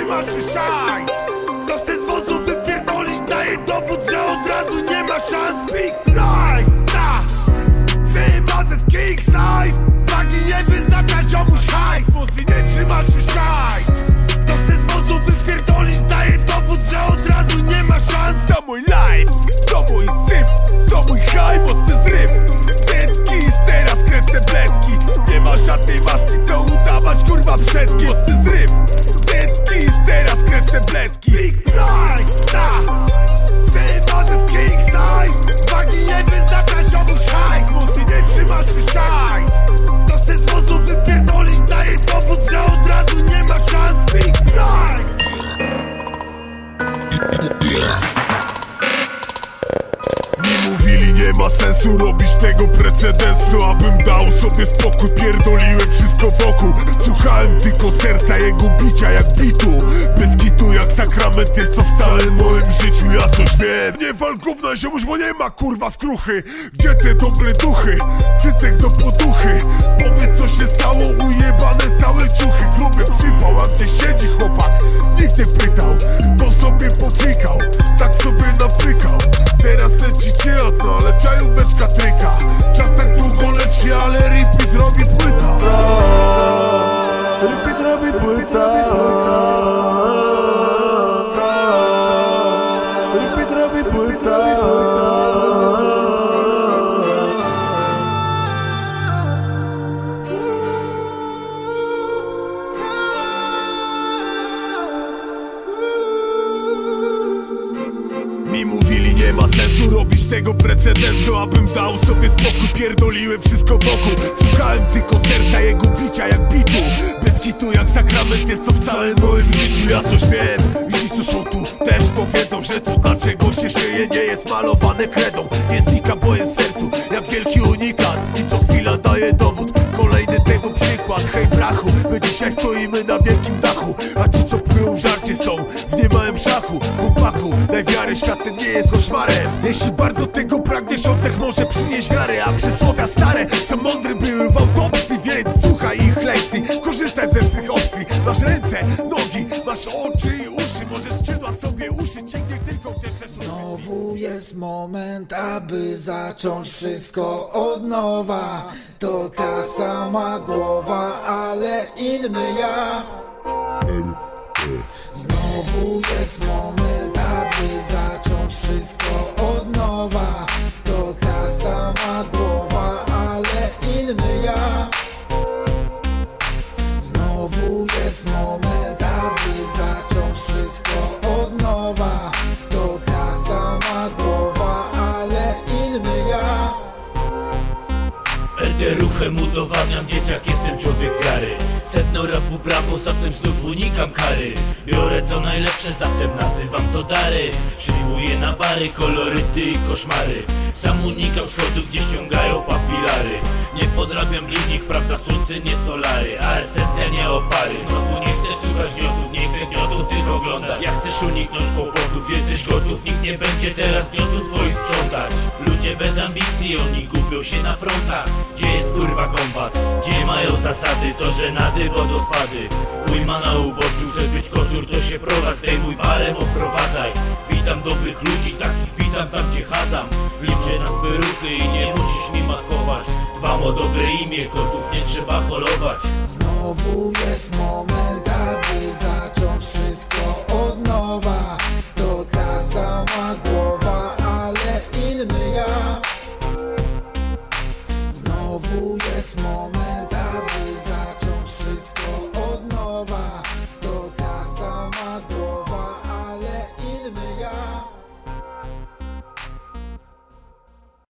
trzymasz się szajs Kto chce z wozu wypierdolić daje dowód, że od razu nie ma szans. Big price, ta. CMAZ King Size. Flagi nie wyznacza ziomuś hajs. Muzy nie trzymasz się nie ma sensu robić tego precedensu Abym dał sobie spokój, pierdoliłem wszystko wokół. Słuchałem tylko serca jego bicia jak bitu. Bez kitu jak sakrament jest to w całym moim życiu. Ja coś wiem, nie wal gówna ziomuś, bo nie ma kurwa skruchy. Gdzie te dobre duchy? Cycek do poduchy. Powiedz co się stało, ujebane całe ciuchy. Klubie przypał, a gdzie siedzi chłopak? Nikt nie pytał, Mi mówili nie ma sensu robić tego precedensu Abym dał sobie spokój, pierdoliłem wszystko wokół. Słuchałem tylko serca jego bicia jak bitu. Bez kitu jak sakrament jest to w całym moim życiu Ja coś wiem to wiedzą Że to dlaczego się szyje nie jest malowane kredą. Nie znika bo jest w sercu jak wielki unikat. I co chwila daje dowód Kolejny tego przykład. Hej brachu, my dzisiaj stoimy na wielkim dachu. A ci co płyną w żarcie są w niemałym szachu. Chłopaku, daj wiarę, świat ten nie jest koszmarem. Jeśli bardzo tego pragniesz, oddech może przynieść wiarę. A przysłowia stare są mądre były w autopsji Więc słuchaj korzystaj ze swych opcji. Masz ręce, nogi, masz oczy i uszy. Możesz skrzydła sobie uszyć, gdzie tylko chcesz też Znowu jest moment, aby zacząć wszystko od nowa. To ta sama głowa, ale inny ja. Znowu jest moment, aby zacząć wszystko od nowa ruchem udowadniam dzieciak, jestem człowiek wiary. Sedno rapu brawo, zatem znów unikam kary. Biorę co najlepsze, zatem nazywam to dary. Przyjmuję na bary, koloryty i koszmary. Sam unikam schodów, gdzie ściągają papilary. Nie podrabiam linii, prawda słońce nie solary. A esencja nie opary. Znowu nie chcesz uniknąć kłopotów, jesteś gotów Nikt nie będzie teraz gniotów twoich sprzątać. Ludzie bez ambicji, oni gubią się na frontach. Gdzie jest kurwa kompas? Gdzie mają zasady? To żenady, wodospady Ujma na uboczu, chcesz być kocur, to się prowadź. Zdejmuj barem, oprowadzaj Witam dobrych ludzi, takich witam tam gdzie chadzam. Liczę na swe ruchy i nie musisz mi matkować. Dbam o dobre imię, kotów nie trzeba holować. Znowu jest moment, aby zacząć wszystko od nowa